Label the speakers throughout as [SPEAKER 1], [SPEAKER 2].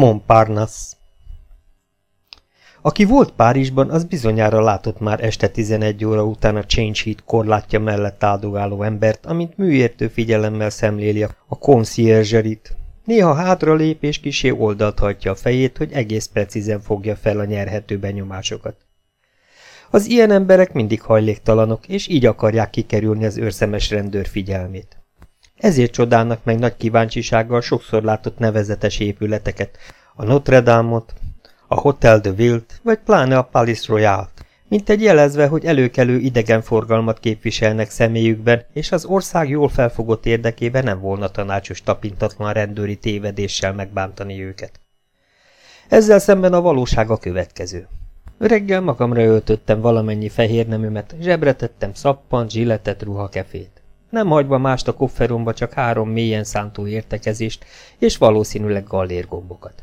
[SPEAKER 1] Montparnasse Aki volt Párizsban, az bizonyára látott már este 11 óra után a Change Heat korlátja mellett áldogáló embert, amint műértő figyelemmel szemléli a conciergerit. Néha hátra lép és kisé oldalt hajtja a fejét, hogy egész precízen fogja fel a nyerhető benyomásokat. Az ilyen emberek mindig hajléktalanok, és így akarják kikerülni az őrszemes rendőr figyelmét. Ezért csodálnak meg nagy kíváncsisággal sokszor látott nevezetes épületeket, a Notre Dame-ot, a Hotel de Ville-t, vagy pláne a Palace Royale-t, mint egy jelezve, hogy előkelő idegenforgalmat képviselnek személyükben, és az ország jól felfogott érdekében nem volna tanácsos tapintatlan rendőri tévedéssel megbántani őket. Ezzel szemben a valóság a következő. Reggel magamra öltöttem valamennyi fehér neműmet, zsebre tettem szappant, zsilletet, ruhakefét nem hagyva mást a kofferomba csak három mélyen szántó értekezést, és valószínűleg gallérgombokat.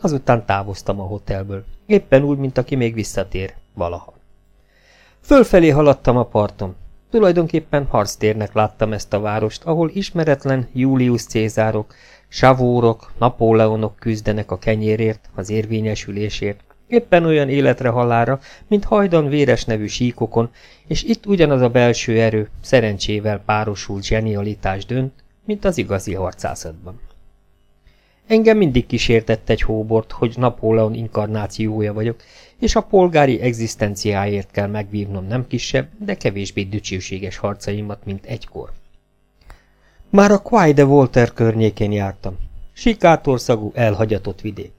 [SPEAKER 1] Azután távoztam a hotelből, éppen úgy, mint aki még visszatér, valaha. Fölfelé haladtam a parton. Tulajdonképpen harctérnek láttam ezt a várost, ahol ismeretlen Julius Cézárok, savórok, Napóleonok küzdenek a kenyérért, az érvényesülésért, Éppen olyan életre halára, mint hajdan véres nevű síkokon, és itt ugyanaz a belső erő, szerencsével párosult zsenialitás dönt, mint az igazi harcászatban. Engem mindig kísértett egy hóbort, hogy Napóleon inkarnációja vagyok, és a polgári egzisztenciáért kell megvívnom nem kisebb, de kevésbé dücsőséges harcaimat, mint egykor. Már a Quai de Voltaire környékén jártam. Sikátorszagú, elhagyatott vidék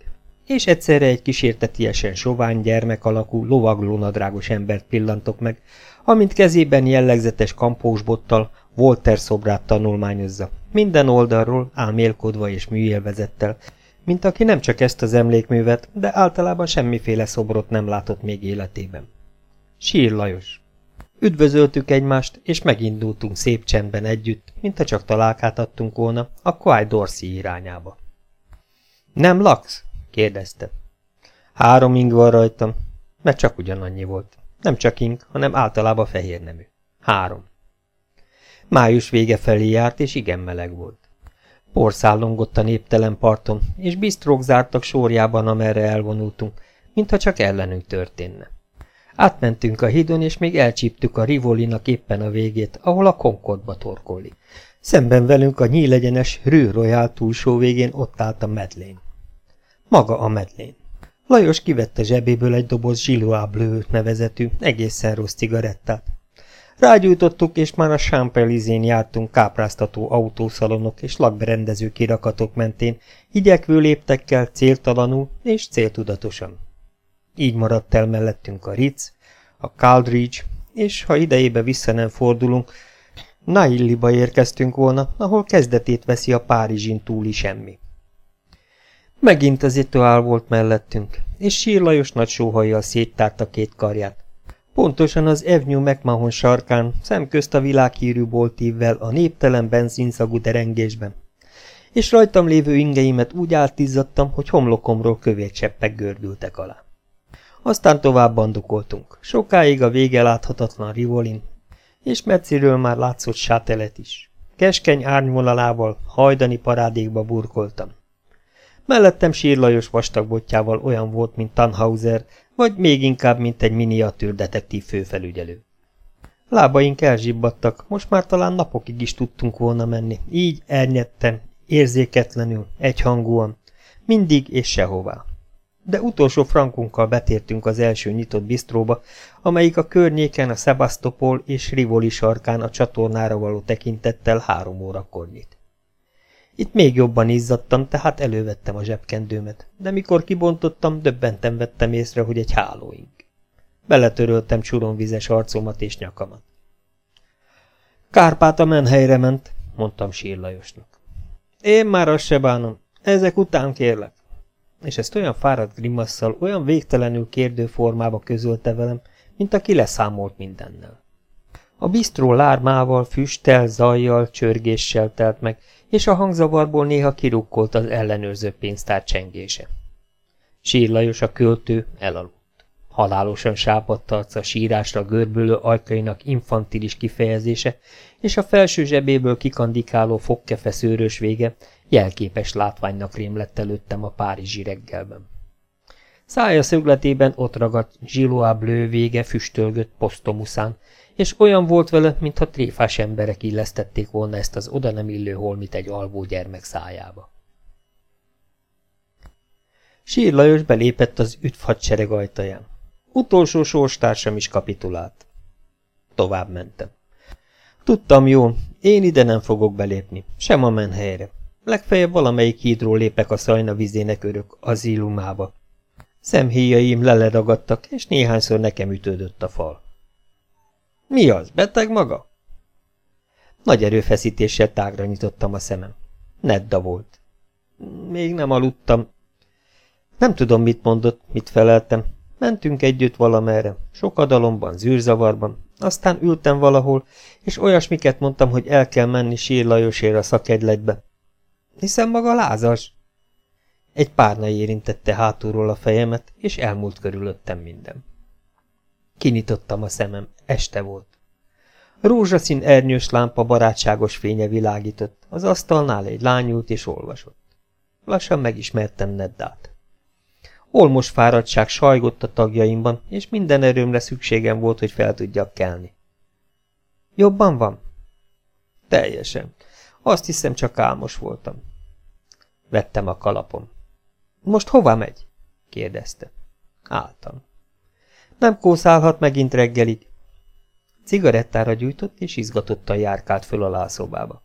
[SPEAKER 1] és egyszerre egy kísértetiesen sovány gyermek alakú, lovaglónadrágos embert pillantok meg, amint kezében jellegzetes kampósbottal Volter szobrát tanulmányozza, minden oldalról álmélkodva és műélvezettel, mint aki nem csak ezt az emlékművet, de általában semmiféle szobrot nem látott még életében. Sír Lajos. Üdvözöltük egymást, és megindultunk szép csendben együtt, mint ha csak találkát adtunk volna, a Quai Dorsey irányába. Nem laksz? Kérdezte. Három ing van rajtam, mert csak ugyanannyi volt. Nem csak ing, hanem általában fehér nemű. Három. Május vége felé járt, és igen meleg volt. Porszállongott a néptelen parton, és biztrók zártak sorjában, amerre elvonultunk, mintha csak ellenünk történne. Átmentünk a hídon, és még elcsíptük a Rivolinak éppen a végét, ahol a Concordba torkolli. Szemben velünk a nyílegyenes Rue Royal túlsó végén ott állt a medlén. Maga a medlén. Lajos kivette zsebéből egy doboz Bleu nevezetű, egészen rossz cigarettát. Rágyújtottuk, és már a Champelizén jártunk kápráztató autószalonok és lakberendező kirakatok mentén, igyekvő léptekkel, céltalanul és céltudatosan. Így maradt el mellettünk a Ritz, a Caldridge, és ha idejébe vissza nem fordulunk, Nailliba érkeztünk volna, ahol kezdetét veszi a Párizsin túli semmi. Megint az ituál volt mellettünk, és sírlajos nagy sóhajjal széttárta két karját. Pontosan az Evnyú McMahon sarkán, szemközt a világhírű boltívvel a néptelen benzinszagú derengésben. És rajtam lévő ingeimet úgy áltizzadtam, hogy homlokomról kövércseppek gördültek alá. Aztán tovább bandukoltunk, sokáig a vége láthatatlan rivolin, és messziről már látszott sátelet is. Keskeny árnyvonalával hajdani parádékba burkoltam. Mellettem sírlajos vastagbotjával olyan volt, mint Tannhauser, vagy még inkább, mint egy miniatűr detektív főfelügyelő. Lábaink elzsibbadtak, most már talán napokig is tudtunk volna menni, így ernyetten, érzéketlenül, egyhangúan, mindig és sehová. De utolsó frankunkkal betértünk az első nyitott bisztróba, amelyik a környéken a Sebastopol és Rivoli sarkán a csatornára való tekintettel három órakor nyit. Itt még jobban izzadtam, tehát elővettem a zsebkendőmet, de mikor kibontottam, döbbenten vettem észre, hogy egy hálóink. Beletöröltem csuromvizes arcomat és nyakamat. Kárpát a menhelyre ment, mondtam sírlajosnak. Én már azt se bánom, ezek után kérlek. És ezt olyan fáradt grimasszal, olyan végtelenül kérdő formába közölte velem, mint aki leszámolt mindennel. A bisztró lármával, füsttel, zajjal, csörgéssel telt meg, és a hangzavarból néha kirukkolt az ellenőrző pénztár csengése. Sírlajos a költő elaludt. Halálosan sápadt arca sírásra görbülő ajkainak infantilis kifejezése, és a felső zsebéből kikandikáló fogkefe szőrös vége Jelképes látványnak rémlett előttem a párizsi reggelben. Szája szögletében ott ragadt Gilloa Bleu vége füstölgött posztomuszán, és olyan volt vele, mintha tréfás emberek illesztették volna ezt az oda nem illő holmit egy alvó gyermek szájába. Sír Lajos belépett az üdvhadsereg ajtaján. Utolsó sorstársam is kapitulált. Tovább mentem. Tudtam jól, én ide nem fogok belépni, sem a menhelyre. Legfeljebb valamelyik hídról lépek a szajna vizének örök azilumába. Szemhéjaim leledagadtak, és néhányszor nekem ütődött a fal. Mi az, beteg maga? Nagy erőfeszítéssel tágra nyitottam a szemem. Nedda volt. Még nem aludtam. Nem tudom, mit mondott, mit feleltem. Mentünk együtt valamerre, sokadalomban, zűrzavarban, aztán ültem valahol, és olyasmiket mondtam, hogy el kell menni Sír Lajosért a szakegyletbe. Hiszen maga lázas. Egy párna érintette hátulról a fejemet, és elmúlt körülöttem minden. Kinyitottam a szemem, este volt. Rózsaszín ernyős lámpa barátságos fénye világított, az asztalnál egy lány és olvasott. Lassan megismertem Neddát. Olmos fáradtság sajgott a tagjaimban, és minden erőmre szükségem volt, hogy fel tudjak kelni. Jobban van? Teljesen. Azt hiszem, csak álmos voltam. Vettem a kalapom. Most hova megy? kérdezte. Álltam. Nem kószálhat megint reggelig. Cigarettára gyújtott, és izgatottan járkált föl a lászobába.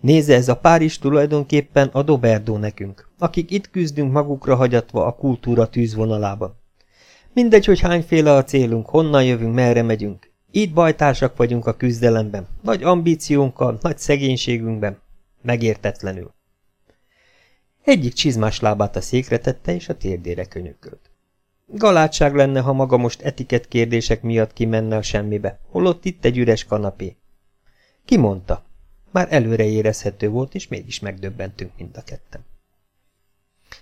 [SPEAKER 1] Nézze, ez a Párizs tulajdonképpen a Doberdó nekünk, akik itt küzdünk magukra hagyatva a kultúra tűzvonalában. Mindegy, hogy hányféle a célunk, honnan jövünk, merre megyünk. Itt bajtársak vagyunk a küzdelemben, nagy ambíciónkkal, nagy szegénységünkben, megértetlenül. Egyik csizmás lábát a székre tette, és a térdére könyökölt. Galátság lenne, ha maga most etiket kérdések miatt kimenne a semmibe, holott itt egy üres kanapé. Ki mondta? Már előre érezhető volt, és mégis megdöbbentünk mind a ketten.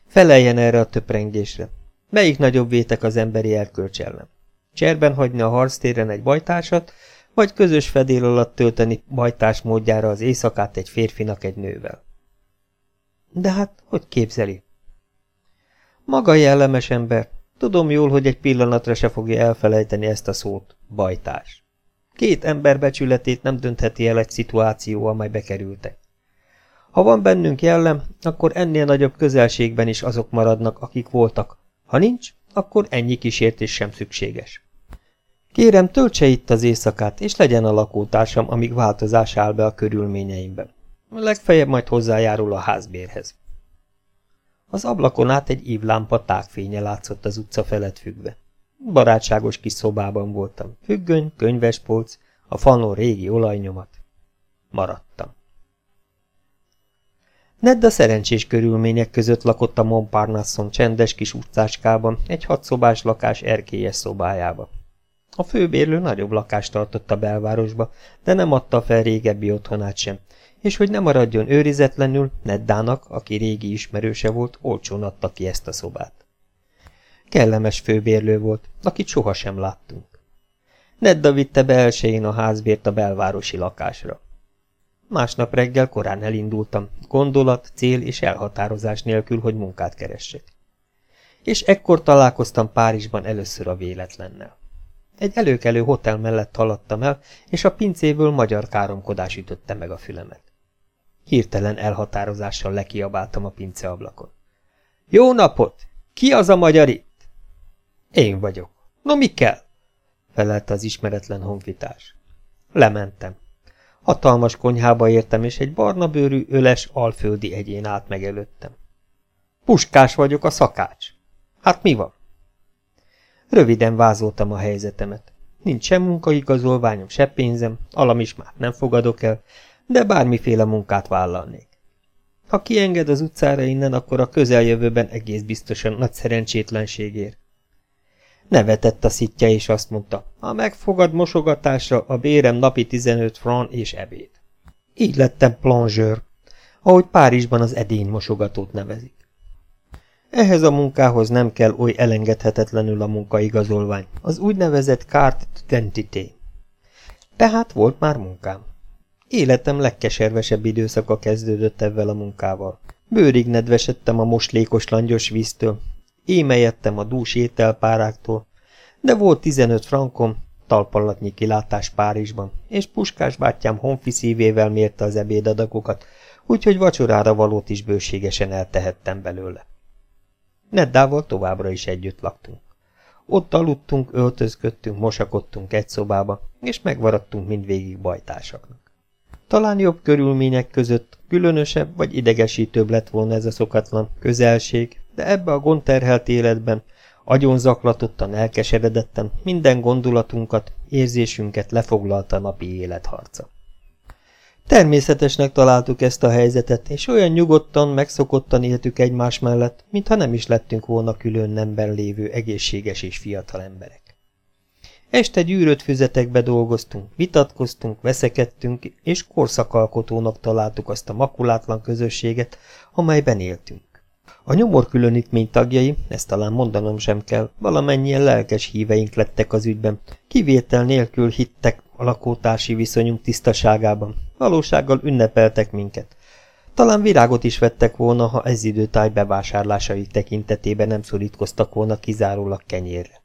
[SPEAKER 1] Feleljen erre a töprengésre. Melyik nagyobb vétek az emberi erkölcs ellen? Cserben hagyni a harctéren egy bajtársat, vagy közös fedél alatt tölteni bajtárs módjára az éjszakát egy férfinak egy nővel? De hát, hogy képzeli? Maga jellemes ember. Tudom jól, hogy egy pillanatra se fogja elfelejteni ezt a szót, bajtárs. Két ember becsületét nem döntheti el egy szituáció, amely bekerültek. Ha van bennünk jellem, akkor ennél nagyobb közelségben is azok maradnak, akik voltak. Ha nincs, akkor ennyi kísértés sem szükséges. Kérem, töltse itt az éjszakát, és legyen a lakótársam, amíg változás áll be a körülményeimben. Legfeljebb majd hozzájárul a házbérhez. Az ablakon át egy ívlámpa tágfénye látszott az utca felett függve. Barátságos kis szobában voltam. Függöny, könyvespolc, a falon régi olajnyomat. Maradtam. Ned a szerencsés körülmények között lakott a Montparnasson csendes kis utcáskában, egy hatszobás lakás erkélyes szobájába. A főbérlő nagyobb lakást tartott a belvárosba, de nem adta fel régebbi otthonát sem, és hogy ne maradjon őrizetlenül, Neddának, aki régi ismerőse volt, olcsón adta ki ezt a szobát. Kellemes főbérlő volt, akit sohasem láttunk. Nedda vitte be elsőjén a házbért a belvárosi lakásra. Másnap reggel korán elindultam, gondolat, cél és elhatározás nélkül, hogy munkát keressek. És ekkor találkoztam Párizsban először a véletlennel. Egy előkelő hotel mellett haladtam el, és a pincéből magyar káromkodás ütötte meg a fülemet. Hirtelen elhatározással lekiabáltam a pinceablakon. Jó napot! Ki az a magyar itt? Én vagyok. No, mi kell? felelte az ismeretlen honfitárs. Lementem. Hatalmas konyhába értem, és egy barna bőrű, öles, alföldi egyén állt meg előttem. Puskás vagyok, a szakács. Hát mi van? Röviden vázoltam a helyzetemet. Nincs sem munkaigazolványom, se pénzem, alam is már nem fogadok el, de bármiféle munkát vállalnék. Ha kienged az utcára innen, akkor a közeljövőben egész biztosan nagy szerencsétlenségért. Nevetett a szitja, és azt mondta, ha megfogad mosogatásra, a bérem napi 15 franc és ebéd. Így lettem plongeur, ahogy Párizsban az edény mosogatót nevezik. Ehhez a munkához nem kell oly elengedhetetlenül a munkaigazolvány, az úgynevezett carte d'identité. Tehát volt már munkám. Életem legkeservesebb időszaka kezdődött ebben a munkával. Bőrig nedvesedtem a moslékos langyos víztől, émejettem a dús ételpáráktól, de volt 15 frankom, talpalatnyi kilátás Párizsban, és Puskás bátyám honfi szívével mérte az ebédadagokat, úgyhogy vacsorára valót is bőségesen eltehettem belőle. Neddával továbbra is együtt laktunk. Ott aludtunk, öltözködtünk, mosakodtunk egy szobába, és megvaradtunk mindvégig bajtársaknak. Talán jobb körülmények között különösebb vagy idegesítőbb lett volna ez a szokatlan közelség, de ebbe a gondterhelt életben, agyonzaklatottan, elkeseredetten minden gondolatunkat, érzésünket lefoglalta a napi életharca. Természetesnek találtuk ezt a helyzetet, és olyan nyugodtan, megszokottan éltük egymás mellett, mintha nem is lettünk volna külön nemben lévő egészséges és fiatal emberek. Este gyűrött füzetekbe dolgoztunk, vitatkoztunk, veszekedtünk, és korszakalkotónak találtuk azt a makulátlan közösséget, amelyben éltünk. A nyomorkülönítmény tagjai, ezt talán mondanom sem kell, valamennyien lelkes híveink lettek az ügyben, kivétel nélkül hittek a lakótársi viszonyunk tisztaságában, valósággal ünnepeltek minket. Talán virágot is vettek volna, ha ez időtáj bevásárlásai tekintetében nem szorítkoztak volna kizárólag kenyérre.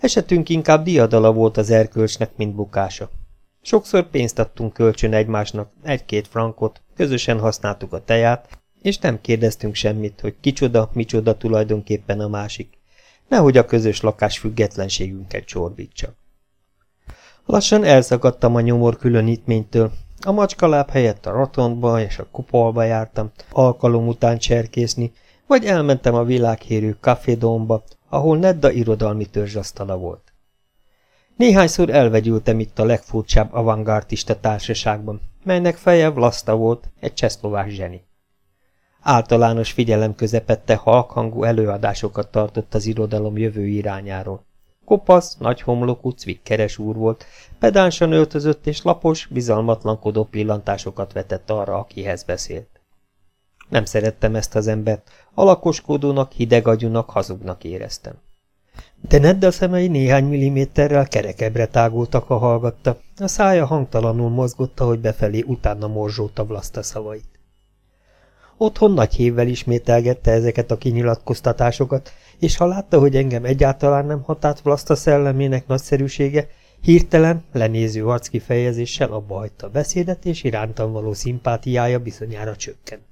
[SPEAKER 1] Esetünk inkább diadala volt az erkölcsnek, mint bukása. Sokszor pénzt adtunk kölcsön egymásnak, egy-két frankot, közösen használtuk a teját, és nem kérdeztünk semmit, hogy kicsoda, micsoda tulajdonképpen a másik. Nehogy a közös lakás függetlenségünket csorbítsa. Lassan elszakadtam a nyomor különítménytől. A macskaláb helyett a rotondba és a kupolba jártam, alkalom után cserkészni, vagy elmentem a világhírű kafédomba, ahol Nedda irodalmi törzsasztala volt. Néhányszor elvegyültem itt a legfurcsább avantgardista társaságban, melynek feje Vlaszta volt, egy csehszlovák zseni. Általános figyelem közepette halkhangú előadásokat tartott az irodalom jövő irányáról. Kopasz, nagy homlokú, cvikkeres úr volt, pedánsan öltözött és lapos, bizalmatlankodó pillantásokat vetett arra, akihez beszélt. Nem szerettem ezt az embert, alakoskodónak, hidegagyúnak, hazugnak éreztem. De Nedd a szemei néhány milliméterrel kerekebbre tágultak, ha hallgatta. A szája hangtalanul mozgott, hogy befelé utána morzsolta Vlaszta szavait. Otthon nagy hévvel ismételgette ezeket a kinyilatkoztatásokat, és ha látta, hogy engem egyáltalán nem hatált Vlaszta szellemének nagyszerűsége, hirtelen, lenéző arckifejezéssel abba hagyta a beszédet, és irántam való szimpátiája bizonyára csökkent.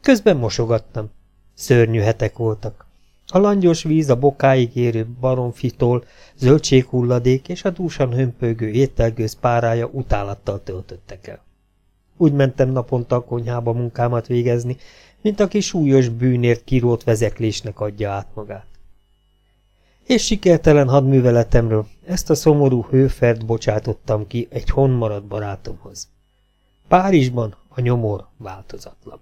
[SPEAKER 1] Közben mosogattam. Szörnyű hetek voltak. A langyos víz a bokáig érő baromfitól, zöldséghulladék és a dúsan hömpögő ételgőz párája utálattal töltöttek el. Úgy mentem naponta a konyhába munkámat végezni, mint aki súlyos bűnért kirót vezeklésnek adja át magát. És sikertelen hadműveletemről ezt a szomorú hőfert bocsátottam ki egy honmarad barátomhoz. Párizsban a nyomor változatlan.